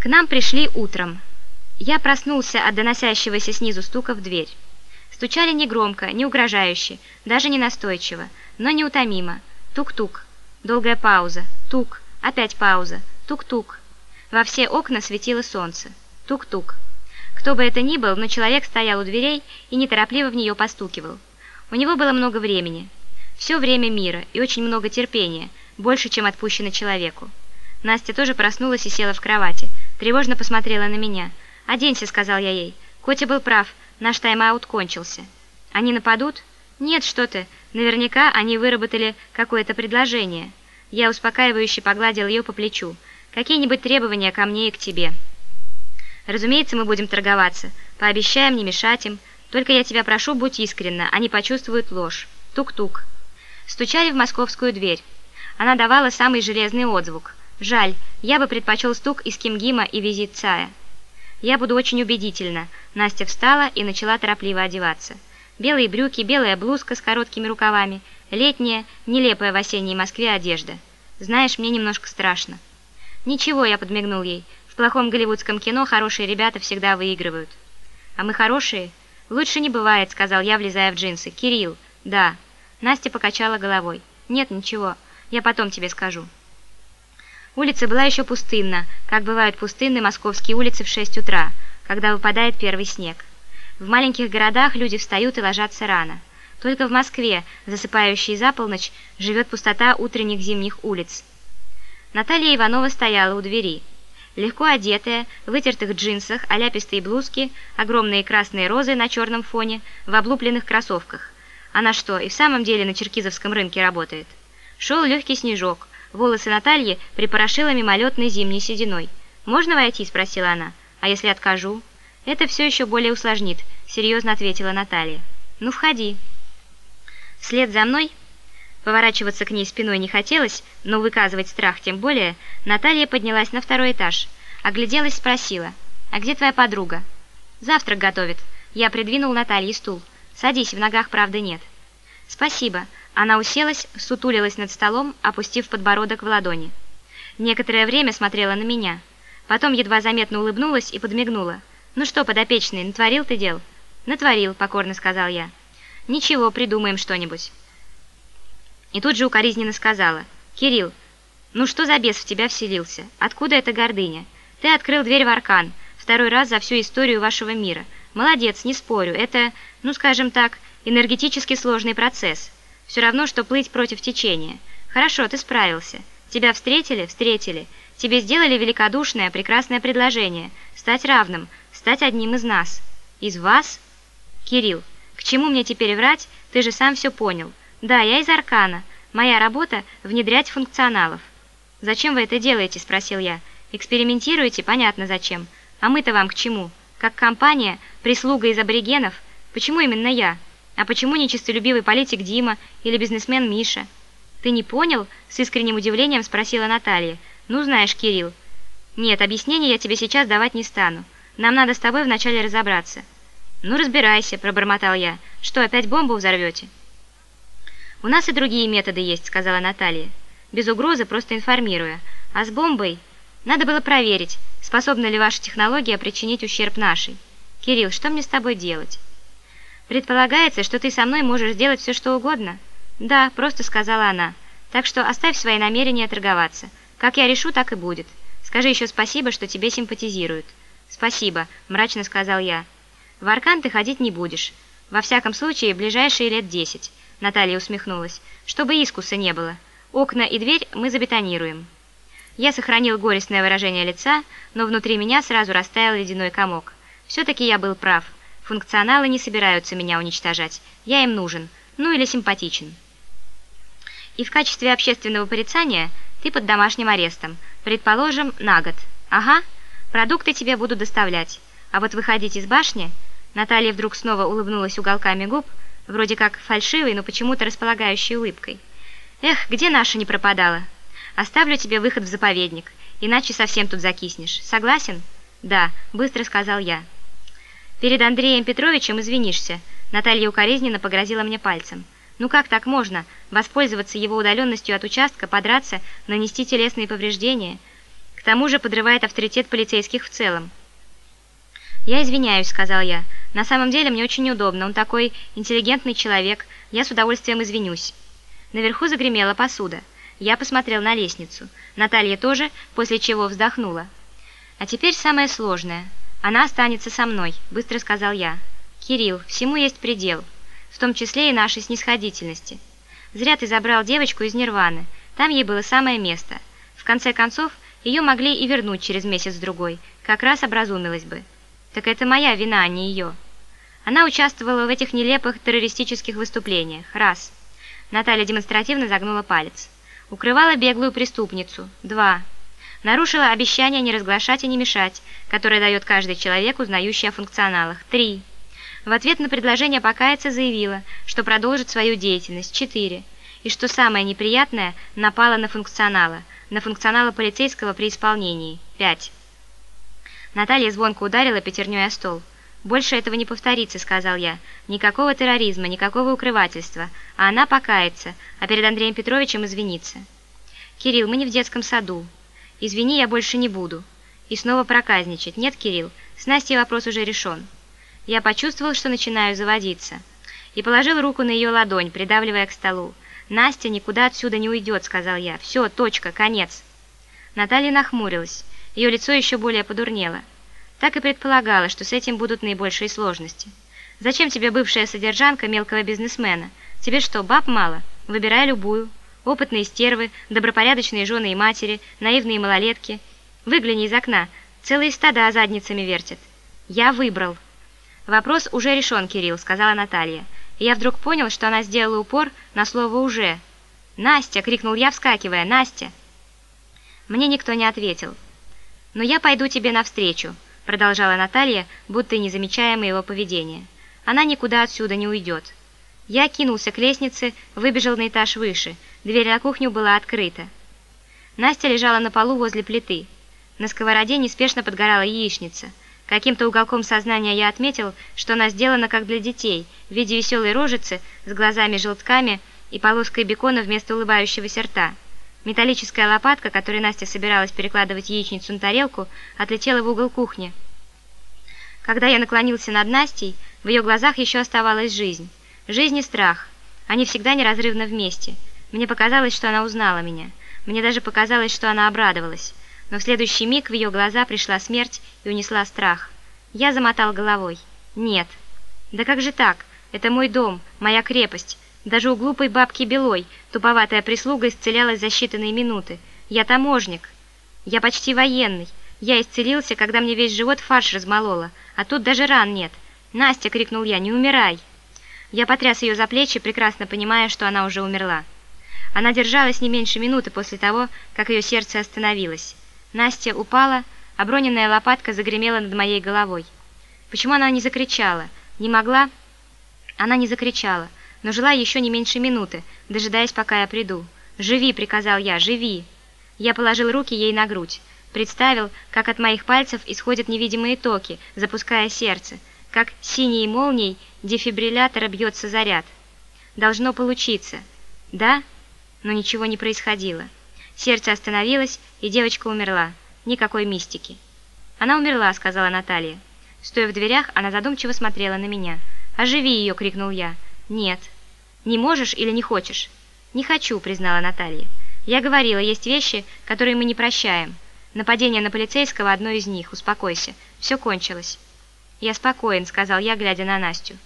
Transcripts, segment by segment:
К нам пришли утром. Я проснулся от доносящегося снизу стука в дверь. Стучали негромко, не угрожающе, даже не настойчиво, но неутомимо. Тук-тук. Долгая пауза. Тук. Опять пауза. Тук-тук. Во все окна светило солнце. Тук-тук. Кто бы это ни был, но человек стоял у дверей и неторопливо в нее постукивал. У него было много времени. Все время мира и очень много терпения, больше, чем отпущено человеку. Настя тоже проснулась и села в кровати. Тревожно посмотрела на меня. «Оденься», — сказал я ей. Котя был прав, наш тайм-аут кончился. «Они нападут?» «Нет, что ты. Наверняка они выработали какое-то предложение». Я успокаивающе погладил ее по плечу. «Какие-нибудь требования ко мне и к тебе?» «Разумеется, мы будем торговаться. Пообещаем не мешать им. Только я тебя прошу, будь искренна, они почувствуют ложь. Тук-тук». Стучали в московскую дверь. Она давала самый железный отзвук. Жаль, я бы предпочел стук из Кимгима и визит Цая. Я буду очень убедительна. Настя встала и начала торопливо одеваться. Белые брюки, белая блузка с короткими рукавами, летняя, нелепая в осенней Москве одежда. Знаешь, мне немножко страшно. Ничего, я подмигнул ей. В плохом голливудском кино хорошие ребята всегда выигрывают. А мы хорошие? Лучше не бывает, сказал я, влезая в джинсы. Кирилл. Да. Настя покачала головой. Нет, ничего. Я потом тебе скажу. Улица была еще пустынна, как бывают пустынны московские улицы в 6 утра, когда выпадает первый снег. В маленьких городах люди встают и ложатся рано. Только в Москве, засыпающей за полночь, живет пустота утренних зимних улиц. Наталья Иванова стояла у двери. Легко одетая, в вытертых джинсах, оляпистые блузки, огромные красные розы на черном фоне, в облупленных кроссовках. Она что, и в самом деле на черкизовском рынке работает? Шел легкий снежок. Волосы Натальи припорошила мимолетной зимней сединой. «Можно войти?» – спросила она. «А если откажу?» «Это все еще более усложнит», – серьезно ответила Наталья. «Ну, входи». Вслед за мной, поворачиваться к ней спиной не хотелось, но выказывать страх тем более, Наталья поднялась на второй этаж, огляделась, спросила, «А где твоя подруга?» «Завтрак готовит». Я придвинул Наталье стул. «Садись, в ногах правда нет». «Спасибо». Она уселась, сутулилась над столом, опустив подбородок в ладони. Некоторое время смотрела на меня. Потом едва заметно улыбнулась и подмигнула. «Ну что, подопечный, натворил ты дел?» «Натворил», — покорно сказал я. «Ничего, придумаем что-нибудь». И тут же укоризненно сказала. «Кирилл, ну что за бес в тебя вселился? Откуда эта гордыня? Ты открыл дверь в Аркан, второй раз за всю историю вашего мира. Молодец, не спорю, это, ну скажем так, энергетически сложный процесс». Все равно, что плыть против течения. Хорошо, ты справился. Тебя встретили? Встретили. Тебе сделали великодушное, прекрасное предложение. Стать равным, стать одним из нас. Из вас? Кирилл, к чему мне теперь врать? Ты же сам все понял. Да, я из Аркана. Моя работа – внедрять функционалов. «Зачем вы это делаете?» – спросил я. «Экспериментируете? Понятно, зачем. А мы-то вам к чему? Как компания, прислуга из аборигенов? Почему именно я?» А почему не честолюбивый политик Дима или бизнесмен Миша? Ты не понял? С искренним удивлением спросила Наталья. Ну, знаешь, Кирилл. Нет, объяснений я тебе сейчас давать не стану. Нам надо с тобой вначале разобраться. Ну, разбирайся, пробормотал я. Что, опять бомбу взорвете? У нас и другие методы есть, сказала Наталья. Без угрозы, просто информируя. А с бомбой надо было проверить, способна ли ваша технология причинить ущерб нашей. Кирилл, что мне с тобой делать? «Предполагается, что ты со мной можешь сделать все, что угодно?» «Да», — просто сказала она. «Так что оставь свои намерения торговаться. Как я решу, так и будет. Скажи еще спасибо, что тебе симпатизируют». «Спасибо», — мрачно сказал я. «В Аркан ты ходить не будешь. Во всяком случае, ближайшие лет десять», — Наталья усмехнулась. «Чтобы искуса не было. Окна и дверь мы забетонируем». Я сохранил горестное выражение лица, но внутри меня сразу растаял ледяной комок. Все-таки я был прав. Функционалы не собираются меня уничтожать. Я им нужен. Ну или симпатичен. И в качестве общественного порицания ты под домашним арестом. Предположим, на год. Ага. Продукты тебе буду доставлять. А вот выходить из башни... Наталья вдруг снова улыбнулась уголками губ, вроде как фальшивой, но почему-то располагающей улыбкой. «Эх, где наша не пропадала? Оставлю тебе выход в заповедник, иначе совсем тут закиснешь. Согласен?» «Да», — быстро сказал я. «Перед Андреем Петровичем извинишься», — Наталья укоризненно погрозила мне пальцем. «Ну как так можно? Воспользоваться его удаленностью от участка, подраться, нанести телесные повреждения?» К тому же подрывает авторитет полицейских в целом. «Я извиняюсь», — сказал я. «На самом деле мне очень неудобно. Он такой интеллигентный человек. Я с удовольствием извинюсь». Наверху загремела посуда. Я посмотрел на лестницу. Наталья тоже, после чего вздохнула. «А теперь самое сложное. Она останется со мной», — быстро сказал я. «Кирилл, всему есть предел, в том числе и нашей снисходительности. Зря ты забрал девочку из Нирваны. Там ей было самое место. В конце концов, ее могли и вернуть через месяц-другой. Как раз образумилась бы. Так это моя вина, а не ее. Она участвовала в этих нелепых террористических выступлениях. Раз. Наталья демонстративно загнула палец. Укрывала беглую преступницу. Два. Нарушила обещание не разглашать и не мешать, которое дает каждый человек, узнающий о функционалах. Три. В ответ на предложение покаяться заявила, что продолжит свою деятельность. Четыре. И что самое неприятное, напала на функционала, на функционала полицейского при исполнении. Пять. Наталья звонко ударила пятерней о стол. «Больше этого не повторится», — сказал я. «Никакого терроризма, никакого укрывательства. А она покается, а перед Андреем Петровичем извинится». «Кирилл, мы не в детском саду. Извини, я больше не буду». И снова проказничать. «Нет, Кирилл, с Настей вопрос уже решен». Я почувствовал, что начинаю заводиться. И положил руку на ее ладонь, придавливая к столу. «Настя никуда отсюда не уйдет», — сказал я. «Все, точка, конец». Наталья нахмурилась. Ее лицо еще более подурнело. Так и предполагала, что с этим будут наибольшие сложности. «Зачем тебе бывшая содержанка мелкого бизнесмена? Тебе что, баб мало? Выбирай любую. Опытные стервы, добропорядочные жены и матери, наивные малолетки. Выгляни из окна, целые стада задницами вертят. Я выбрал». «Вопрос уже решен, Кирилл», — сказала Наталья. И я вдруг понял, что она сделала упор на слово «уже». «Настя!» — крикнул я, вскакивая. «Настя!» Мне никто не ответил. «Но я пойду тебе навстречу», — продолжала Наталья, будто не замечая моего поведения. «Она никуда отсюда не уйдет». Я кинулся к лестнице, выбежал на этаж выше. Дверь на кухню была открыта. Настя лежала на полу возле плиты. На сковороде неспешно подгорала яичница. Каким-то уголком сознания я отметил, что она сделана как для детей, в виде веселой рожицы с глазами-желтками и полоской бекона вместо улыбающегося рта. Металлическая лопатка, которой Настя собиралась перекладывать яичницу на тарелку, отлетела в угол кухни. Когда я наклонился над Настей, в ее глазах еще оставалась жизнь. Жизнь и страх. Они всегда неразрывно вместе. Мне показалось, что она узнала меня. Мне даже показалось, что она обрадовалась. Но в следующий миг в ее глаза пришла смерть и унесла страх. Я замотал головой. «Нет». «Да как же так? Это мой дом, моя крепость. Даже у глупой бабки Белой туповатая прислуга исцелялась за считанные минуты. Я таможник. Я почти военный. Я исцелился, когда мне весь живот фарш размололо, а тут даже ран нет. «Настя!» — крикнул я. «Не умирай!» Я потряс ее за плечи, прекрасно понимая, что она уже умерла. Она держалась не меньше минуты после того, как ее сердце остановилось. Настя упала, а броненная лопатка загремела над моей головой. Почему она не закричала? Не могла? Она не закричала но жила еще не меньше минуты, дожидаясь, пока я приду. «Живи!» — приказал я, «живи!» Я положил руки ей на грудь, представил, как от моих пальцев исходят невидимые токи, запуская сердце, как синей молнией дефибриллятора бьется заряд. Должно получиться. Да? Но ничего не происходило. Сердце остановилось, и девочка умерла. Никакой мистики. «Она умерла», — сказала Наталья. Стоя в дверях, она задумчиво смотрела на меня. «Оживи ее!» — крикнул я. «Нет». «Не можешь или не хочешь?» «Не хочу», — признала Наталья. «Я говорила, есть вещи, которые мы не прощаем. Нападение на полицейского — одно из них. Успокойся. Все кончилось». «Я спокоен», — сказал я, глядя на Настю.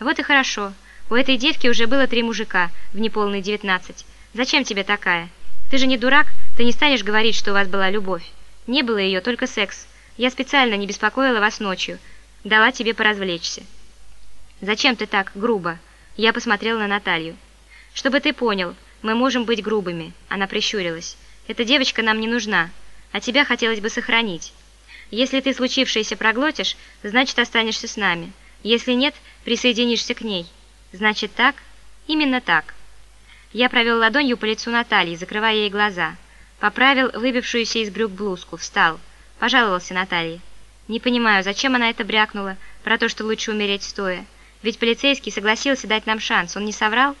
«Вот и хорошо. У этой девки уже было три мужика в неполные девятнадцать. Зачем тебе такая? Ты же не дурак, ты не станешь говорить, что у вас была любовь. Не было ее, только секс. Я специально не беспокоила вас ночью. Дала тебе поразвлечься». «Зачем ты так грубо?» Я посмотрел на Наталью. «Чтобы ты понял, мы можем быть грубыми», — она прищурилась. «Эта девочка нам не нужна, а тебя хотелось бы сохранить. Если ты случившееся проглотишь, значит, останешься с нами. Если нет, присоединишься к ней. Значит, так? Именно так». Я провел ладонью по лицу Натальи, закрывая ей глаза. Поправил выбившуюся из брюк блузку, встал. Пожаловался Наталье. Не понимаю, зачем она это брякнула, про то, что лучше умереть стоя. Ведь полицейский согласился дать нам шанс, он не соврал?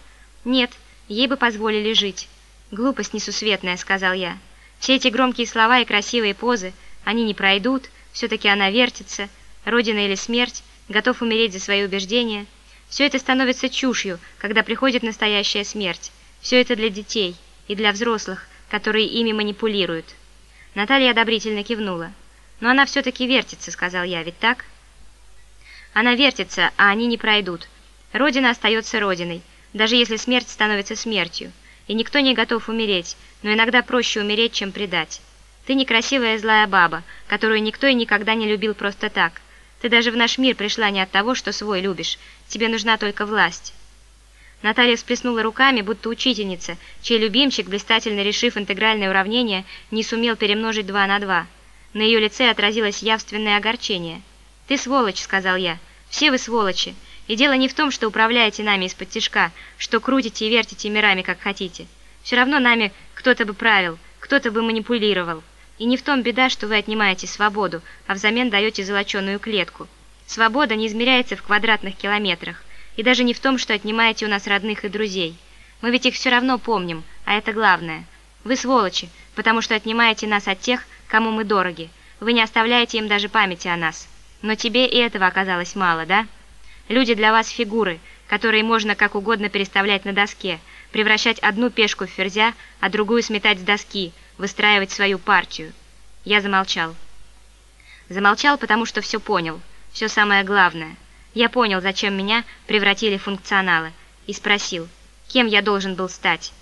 Нет, ей бы позволили жить. Глупость несусветная, сказал я. Все эти громкие слова и красивые позы, они не пройдут, все-таки она вертится, родина или смерть, готов умереть за свои убеждения. Все это становится чушью, когда приходит настоящая смерть. Все это для детей и для взрослых, которые ими манипулируют. Наталья одобрительно кивнула. «Но она все-таки вертится», — сказал я, — «ведь так?» «Она вертится, а они не пройдут. Родина остается родиной, даже если смерть становится смертью. И никто не готов умереть, но иногда проще умереть, чем предать. Ты некрасивая злая баба, которую никто и никогда не любил просто так. Ты даже в наш мир пришла не от того, что свой любишь. Тебе нужна только власть». Наталья всплеснула руками, будто учительница, чей любимчик, блистательно решив интегральное уравнение, не сумел перемножить два на два. На ее лице отразилось явственное огорчение. «Ты сволочь», — сказал я. «Все вы сволочи. И дело не в том, что управляете нами из-под тишка, что крутите и вертите мирами, как хотите. Все равно нами кто-то бы правил, кто-то бы манипулировал. И не в том беда, что вы отнимаете свободу, а взамен даете золоченую клетку. Свобода не измеряется в квадратных километрах. И даже не в том, что отнимаете у нас родных и друзей. Мы ведь их все равно помним, а это главное. Вы сволочи, потому что отнимаете нас от тех, кому мы дороги. Вы не оставляете им даже памяти о нас. Но тебе и этого оказалось мало, да? Люди для вас фигуры, которые можно как угодно переставлять на доске, превращать одну пешку в ферзя, а другую сметать с доски, выстраивать свою партию. Я замолчал. Замолчал, потому что все понял, все самое главное – я понял, зачем меня превратили в функционала, и спросил, кем я должен был стать.